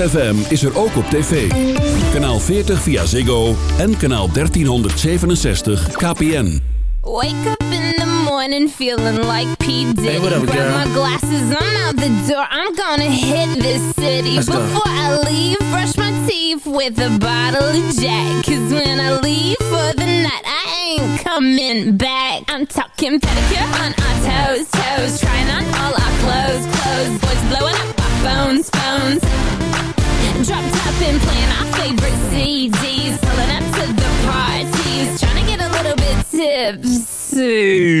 ZFM is er ook op tv. Kanaal 40 via Ziggo en kanaal 1367 KPN. Wake up in the morning feeling like P. Diddy. Hey, what up, Grab girl? my glasses, I'm out the door. I'm gonna hit this city. Let's go. Before I leave, brush my teeth with a bottle of Jack. Cause when I leave for the night, I ain't coming back. I'm talking pedicure on our toes, toes. Trying on all our clothes, clothes. Boys blowing up Top playing our favorite CDs. Pulling up to the parties. Trying to get a little bit tipsy.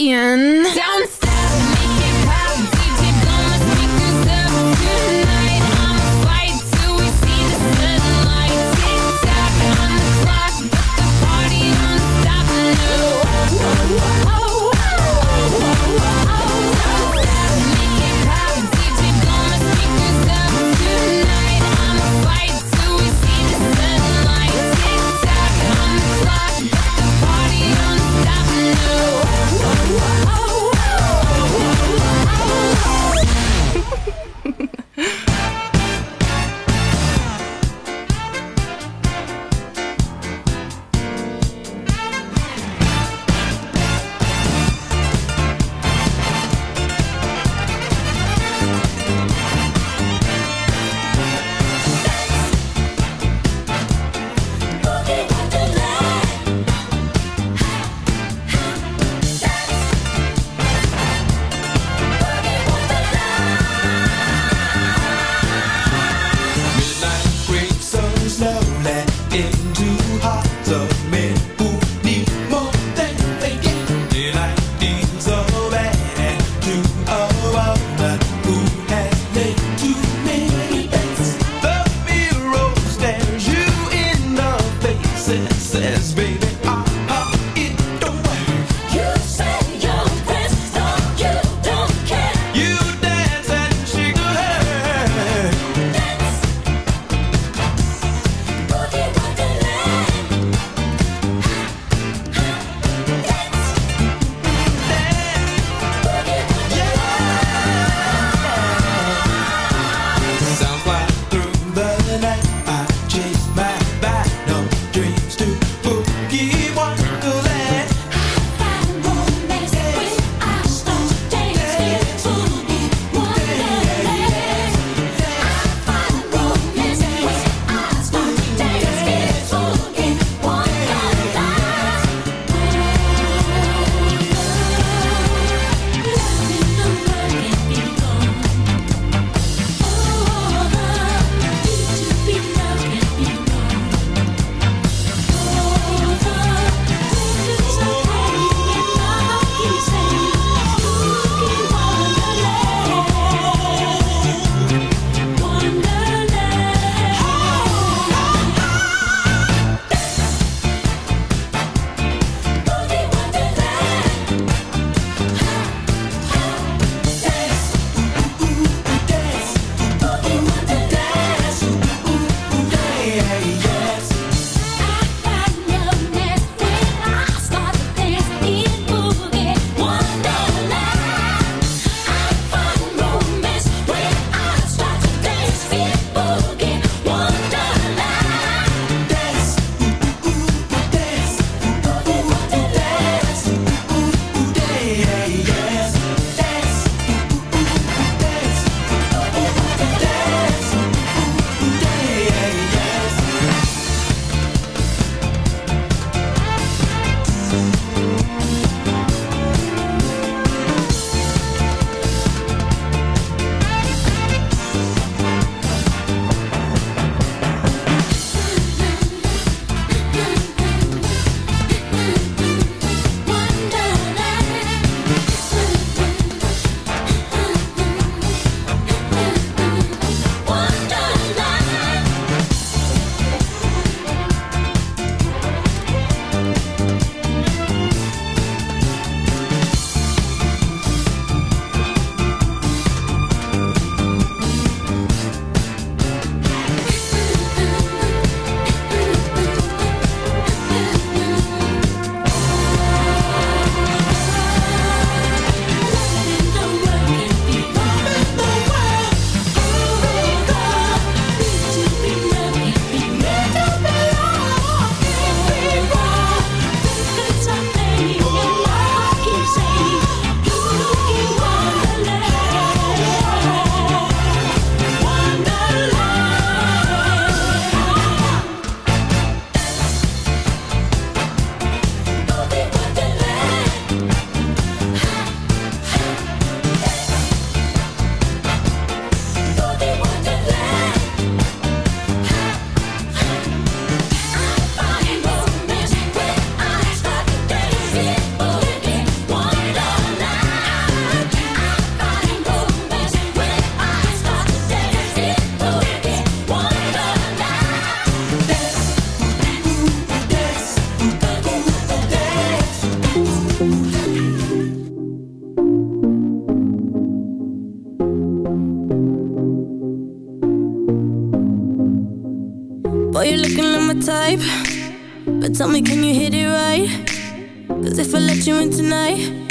in. Don't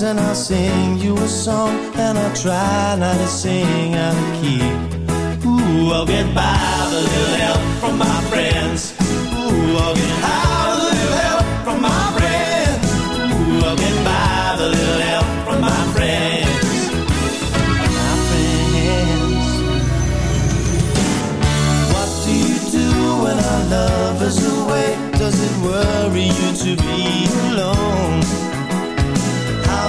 days and I'll sing you a song and I'll try not to sing out of key. Ooh, I'll get by with a little help from my friends. Ooh, I'll get high with a little help from my friends. Ooh, I'll get by with a little help from my friends. My friends. What do you do when our love is away? Does it worry you to be alone?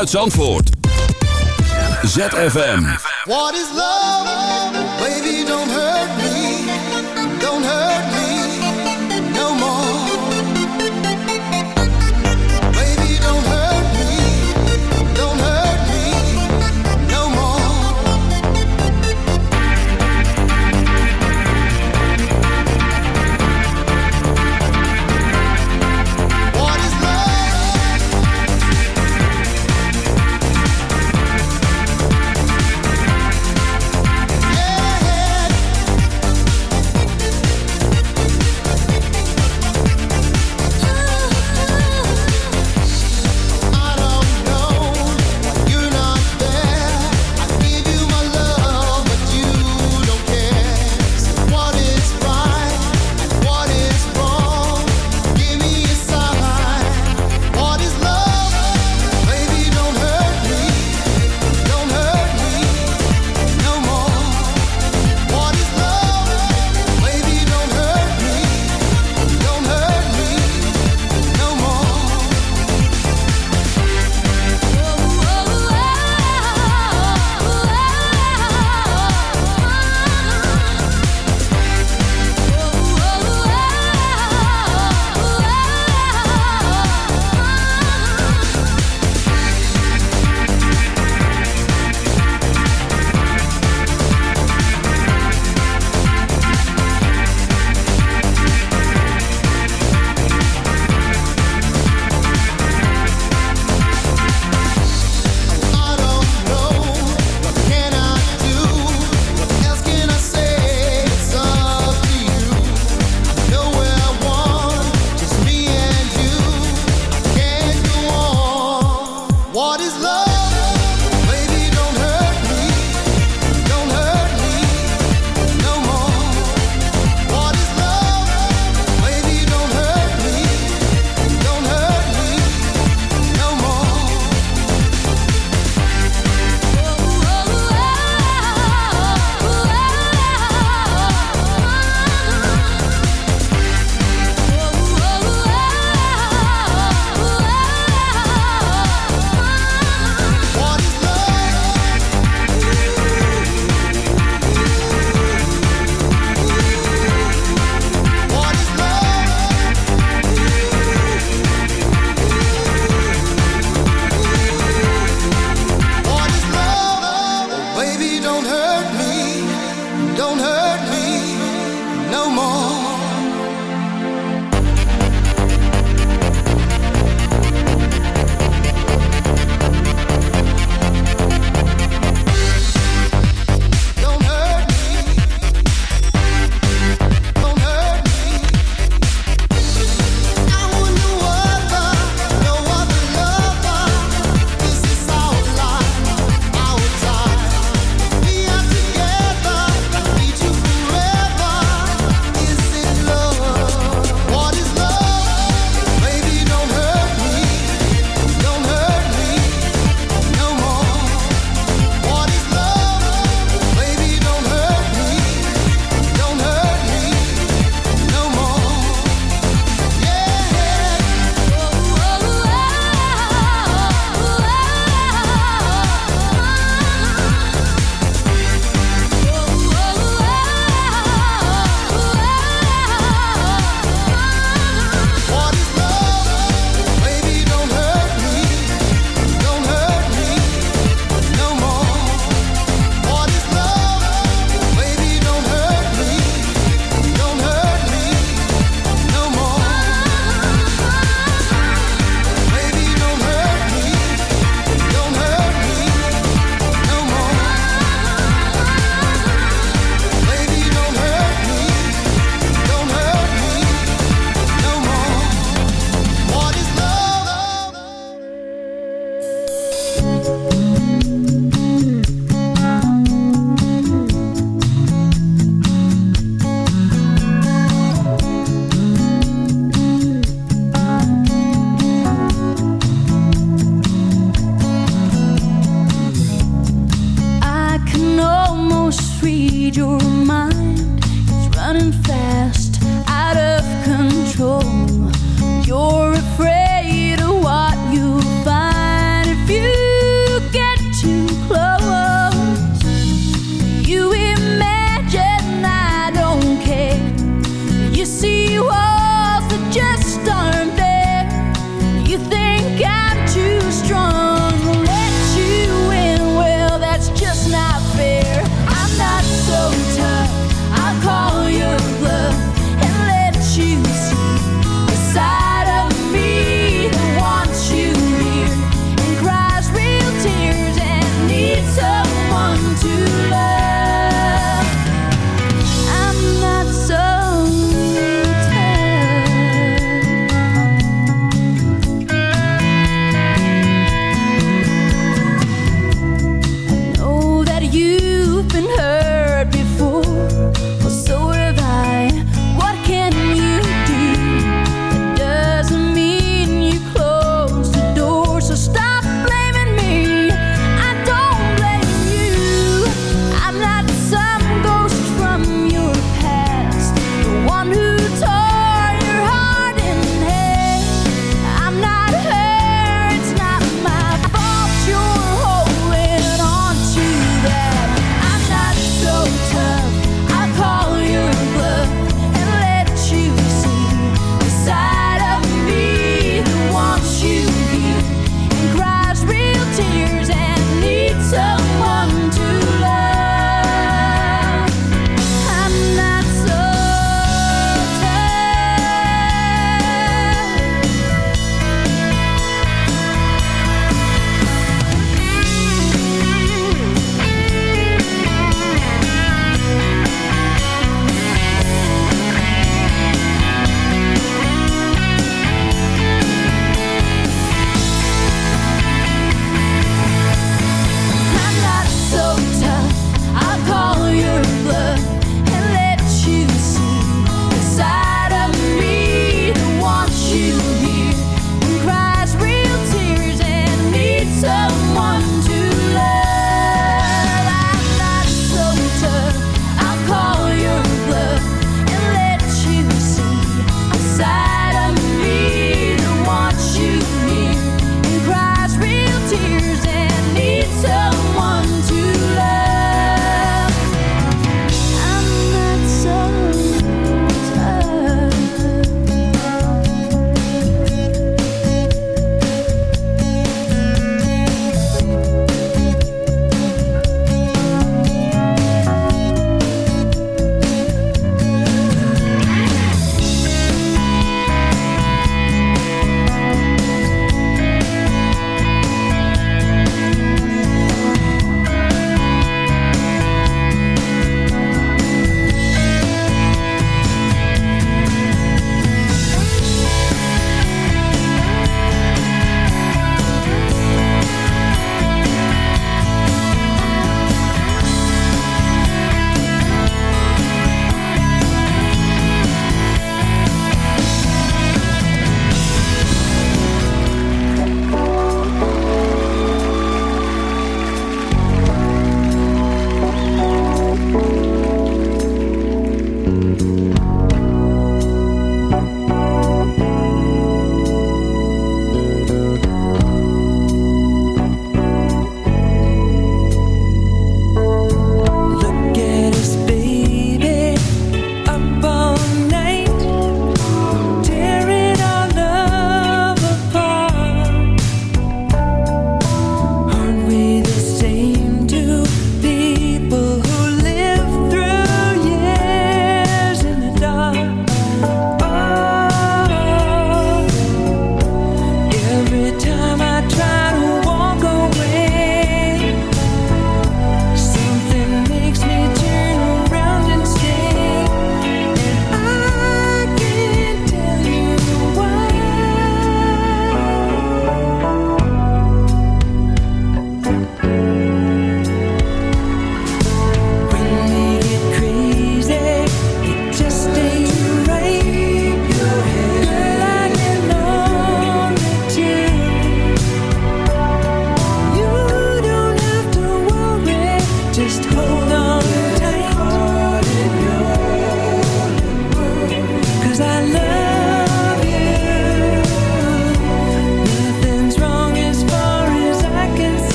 vanuit Zandvoort. ZFM. What is love?